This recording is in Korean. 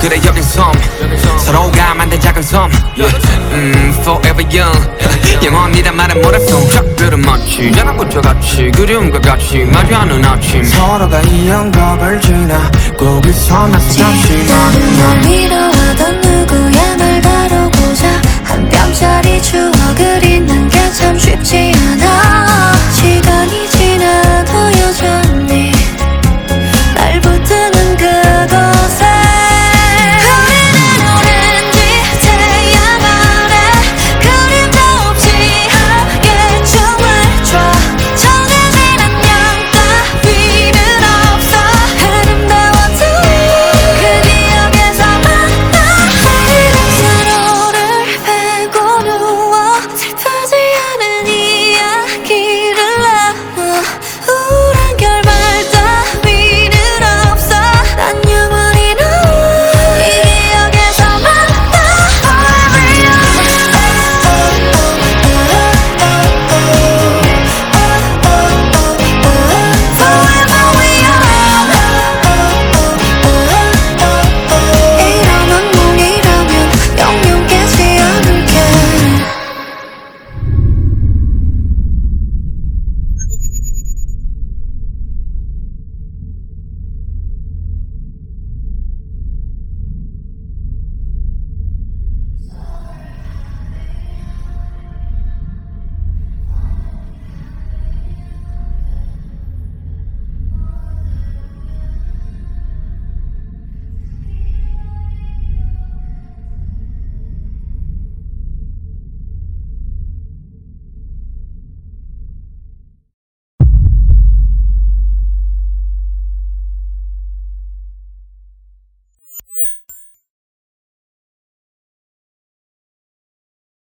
그래 여긴 섬. 서로가 만든 작은 섬. 음, Forever young. 영원이란 말은 모래성 작별은 마치 자랑꽃과 같이 그리움과 같이 마주하는 아침. 서로가 이 영겁을 지나 거기서 나서 다시 만나 위로하던 누구야 널 다루고자 한 뼘짜리 줄